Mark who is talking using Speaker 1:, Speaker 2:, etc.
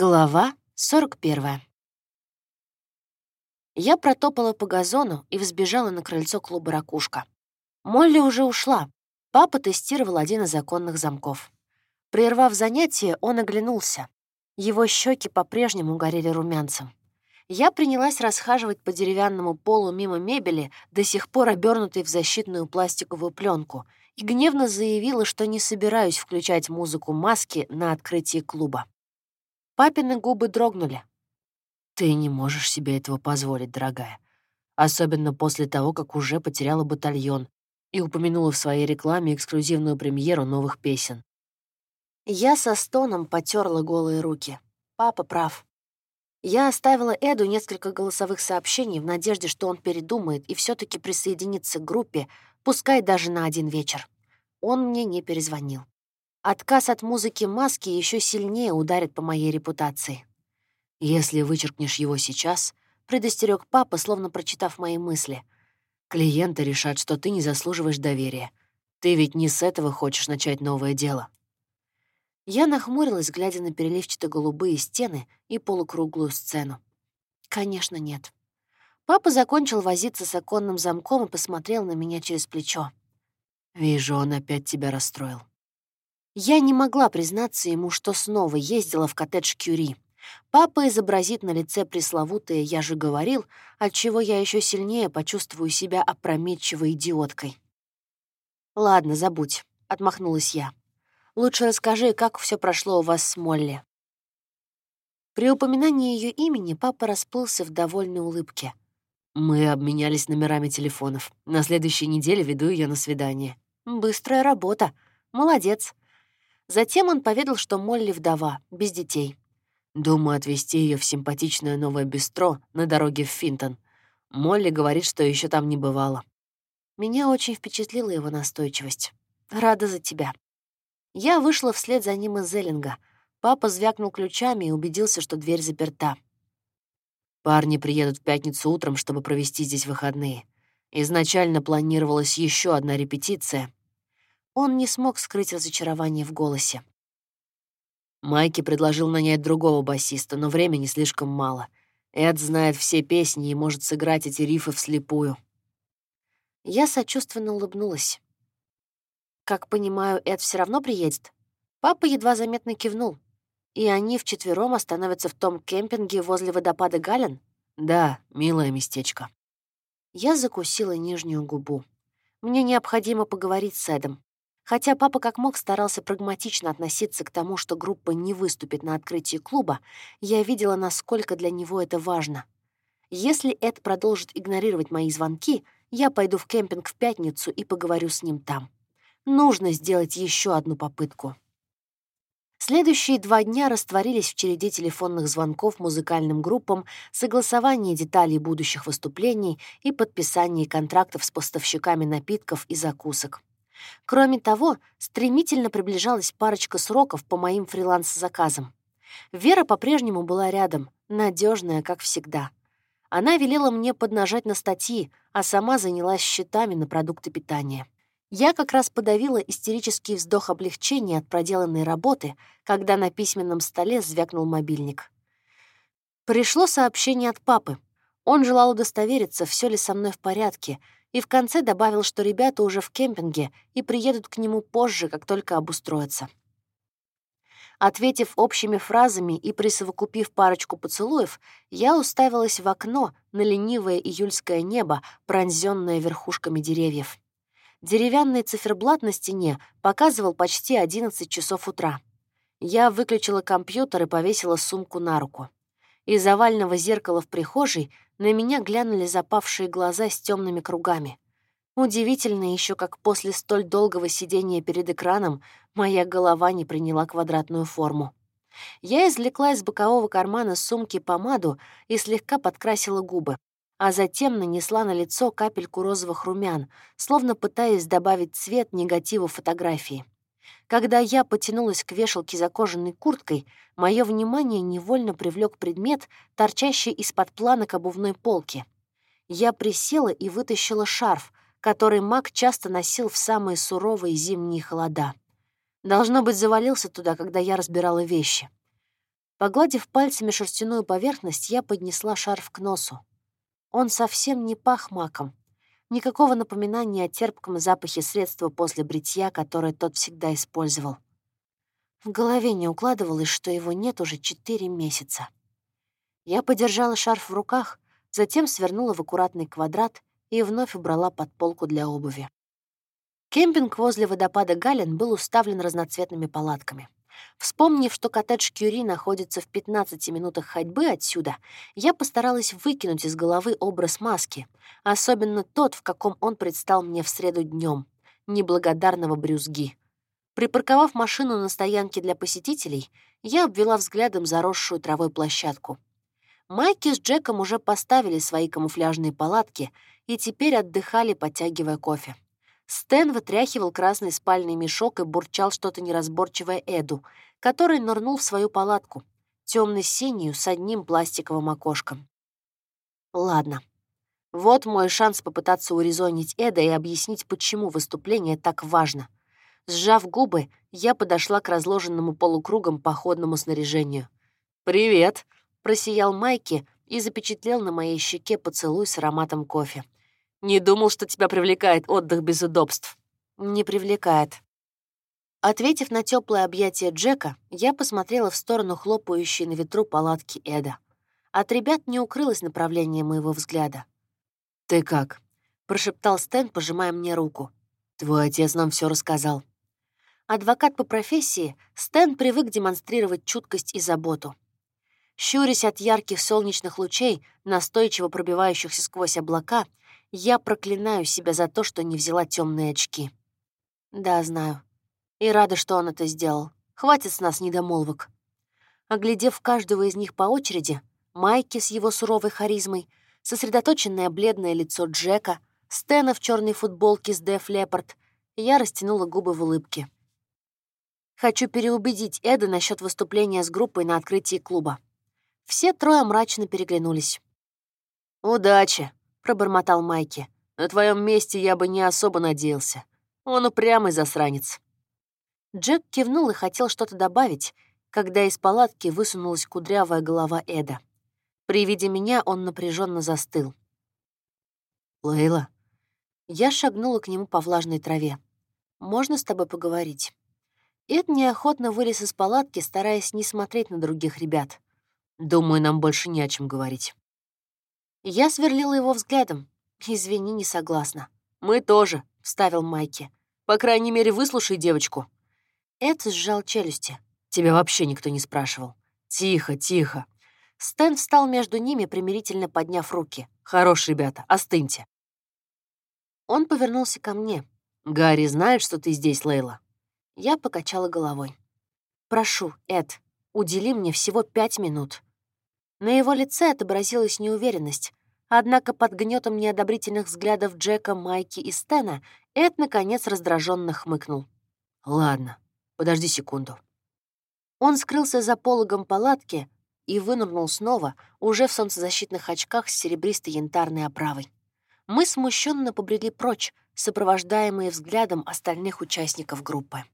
Speaker 1: Глава 41. Я протопала по газону и взбежала на крыльцо клуба «Ракушка». Молли уже ушла. Папа тестировал один из законных замков. Прервав занятие, он оглянулся. Его щеки по-прежнему горели румянцем. Я принялась расхаживать по деревянному полу мимо мебели, до сих пор обернутой в защитную пластиковую пленку, и гневно заявила, что не собираюсь включать музыку маски на открытии клуба. Папины губы дрогнули. «Ты не можешь себе этого позволить, дорогая. Особенно после того, как уже потеряла батальон и упомянула в своей рекламе эксклюзивную премьеру новых песен. Я со стоном потерла голые руки. Папа прав. Я оставила Эду несколько голосовых сообщений в надежде, что он передумает и все таки присоединится к группе, пускай даже на один вечер. Он мне не перезвонил. Отказ от музыки маски еще сильнее ударит по моей репутации. Если вычеркнешь его сейчас, предостерег папа, словно прочитав мои мысли. Клиенты решат, что ты не заслуживаешь доверия. Ты ведь не с этого хочешь начать новое дело. Я нахмурилась, глядя на переливчато-голубые стены и полукруглую сцену. Конечно, нет. Папа закончил возиться с оконным замком и посмотрел на меня через плечо. «Вижу, он опять тебя расстроил. Я не могла признаться ему, что снова ездила в коттедж Кюри. Папа изобразит на лице пресловутое «я же говорил», отчего я еще сильнее почувствую себя опрометчивой идиоткой. «Ладно, забудь», — отмахнулась я. «Лучше расскажи, как все прошло у вас с Молли». При упоминании ее имени папа расплылся в довольной улыбке. Мы обменялись номерами телефонов. На следующей неделе веду ее на свидание. Быстрая работа. Молодец. Затем он поведал, что Молли вдова, без детей. Думаю отвезти ее в симпатичное новое бистро на дороге в Финтон. Молли говорит, что еще там не бывало. Меня очень впечатлила его настойчивость. Рада за тебя. Я вышла вслед за ним из Зеллинга. Папа звякнул ключами и убедился, что дверь заперта. Парни приедут в пятницу утром, чтобы провести здесь выходные. Изначально планировалась еще одна репетиция, он не смог скрыть разочарование в голосе. Майки предложил нанять другого басиста, но времени слишком мало. Эд знает все песни и может сыграть эти рифы вслепую. Я сочувственно улыбнулась. Как понимаю, Эд все равно приедет? Папа едва заметно кивнул. И они вчетвером остановятся в том кемпинге возле водопада Гален? Да, милое местечко. Я закусила нижнюю губу. Мне необходимо поговорить с Эдом. Хотя папа как мог старался прагматично относиться к тому, что группа не выступит на открытии клуба, я видела, насколько для него это важно. Если Эд продолжит игнорировать мои звонки, я пойду в кемпинг в пятницу и поговорю с ним там. Нужно сделать еще одну попытку. Следующие два дня растворились в череде телефонных звонков музыкальным группам, согласовании деталей будущих выступлений и подписании контрактов с поставщиками напитков и закусок. Кроме того, стремительно приближалась парочка сроков по моим фриланс-заказам. Вера по-прежнему была рядом, надежная, как всегда. Она велела мне поднажать на статьи, а сама занялась счетами на продукты питания. Я как раз подавила истерический вздох облегчения от проделанной работы, когда на письменном столе звякнул мобильник. Пришло сообщение от папы. Он желал удостовериться, все ли со мной в порядке, и в конце добавил, что ребята уже в кемпинге и приедут к нему позже, как только обустроятся. Ответив общими фразами и присовокупив парочку поцелуев, я уставилась в окно на ленивое июльское небо, пронзённое верхушками деревьев. Деревянный циферблат на стене показывал почти 11 часов утра. Я выключила компьютер и повесила сумку на руку. Из овального зеркала в прихожей на меня глянули запавшие глаза с темными кругами. Удивительно еще, как после столь долгого сидения перед экраном моя голова не приняла квадратную форму. Я извлекла из бокового кармана сумки помаду и слегка подкрасила губы, а затем нанесла на лицо капельку розовых румян, словно пытаясь добавить цвет негативу фотографии. Когда я потянулась к вешалке за кожаной курткой, мое внимание невольно привлек предмет, торчащий из-под планок обувной полки. Я присела и вытащила шарф, который маг часто носил в самые суровые зимние холода. Должно быть, завалился туда, когда я разбирала вещи. Погладив пальцами шерстяную поверхность, я поднесла шарф к носу. Он совсем не пах маком. Никакого напоминания о терпком запахе средства после бритья, которое тот всегда использовал. В голове не укладывалось, что его нет уже четыре месяца. Я подержала шарф в руках, затем свернула в аккуратный квадрат и вновь убрала под полку для обуви. Кемпинг возле водопада Гален был уставлен разноцветными палатками. Вспомнив, что коттедж Кюри находится в 15 минутах ходьбы отсюда, я постаралась выкинуть из головы образ маски, особенно тот, в каком он предстал мне в среду днем, неблагодарного брюзги. Припарковав машину на стоянке для посетителей, я обвела взглядом заросшую травой площадку. Майки с Джеком уже поставили свои камуфляжные палатки и теперь отдыхали, подтягивая кофе. Стэн вытряхивал красный спальный мешок и бурчал что-то неразборчивое Эду, который нырнул в свою палатку, темно-синюю, с одним пластиковым окошком. Ладно. Вот мой шанс попытаться урезонить Эда и объяснить, почему выступление так важно. Сжав губы, я подошла к разложенному полукругом походному снаряжению. «Привет!» Просиял Майки и запечатлел на моей щеке поцелуй с ароматом кофе. «Не думал, что тебя привлекает отдых без удобств». «Не привлекает». Ответив на теплое объятие Джека, я посмотрела в сторону хлопающей на ветру палатки Эда. От ребят не укрылось направление моего взгляда. «Ты как?» — прошептал Стэн, пожимая мне руку. «Твой отец нам все рассказал». Адвокат по профессии, Стэн привык демонстрировать чуткость и заботу. Щурясь от ярких солнечных лучей, настойчиво пробивающихся сквозь облака, я проклинаю себя за то, что не взяла темные очки. Да, знаю. И рада, что он это сделал. Хватит с нас недомолвок. Оглядев каждого из них по очереди, Майки с его суровой харизмой, сосредоточенное бледное лицо Джека, Стэна в черной футболке с Деф Лепард, я растянула губы в улыбке. Хочу переубедить Эда насчет выступления с группой на открытии клуба. Все трое мрачно переглянулись. «Удачи», — пробормотал Майки. «На твоем месте я бы не особо надеялся. Он упрямый засранец». Джек кивнул и хотел что-то добавить, когда из палатки высунулась кудрявая голова Эда. При виде меня он напряженно застыл. «Лейла». Я шагнула к нему по влажной траве. «Можно с тобой поговорить?» Эд неохотно вылез из палатки, стараясь не смотреть на других ребят. Думаю, нам больше не о чем говорить. Я сверлила его взглядом. Извини, не согласна. Мы тоже, вставил Майки. По крайней мере, выслушай девочку. Эд сжал челюсти. Тебя вообще никто не спрашивал. Тихо, тихо. Стэн встал между ними, примирительно подняв руки. «Хорош, ребята, остыньте». Он повернулся ко мне. «Гарри знает, что ты здесь, Лейла?» Я покачала головой. «Прошу, Эд, удели мне всего пять минут. На его лице отобразилась неуверенность, однако под гнетом неодобрительных взглядов Джека, Майки и Стена Эд, наконец, раздраженно хмыкнул. «Ладно, подожди секунду». Он скрылся за пологом палатки и вынырнул снова, уже в солнцезащитных очках с серебристой янтарной оправой. Мы смущенно побрели прочь, сопровождаемые взглядом остальных участников группы.